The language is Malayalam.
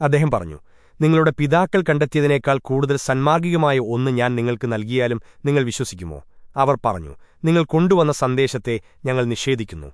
അദ്ദേഹം പറഞ്ഞു നിങ്ങളുടെ പിതാക്കൾ കണ്ടെത്തിയതിനേക്കാൾ കൂടുതൽ സന്മാർഗികമായ ഒന്ന് ഞാൻ നിങ്ങൾക്ക് നൽകിയാലും നിങ്ങൾ വിശ്വസിക്കുമോ? അവർ പറഞ്ഞു നിങ്ങൾ കൊണ്ടുവന്ന സന്ദേശത്തെ ഞങ്ങൾ നിഷേധിക്കുന്നു.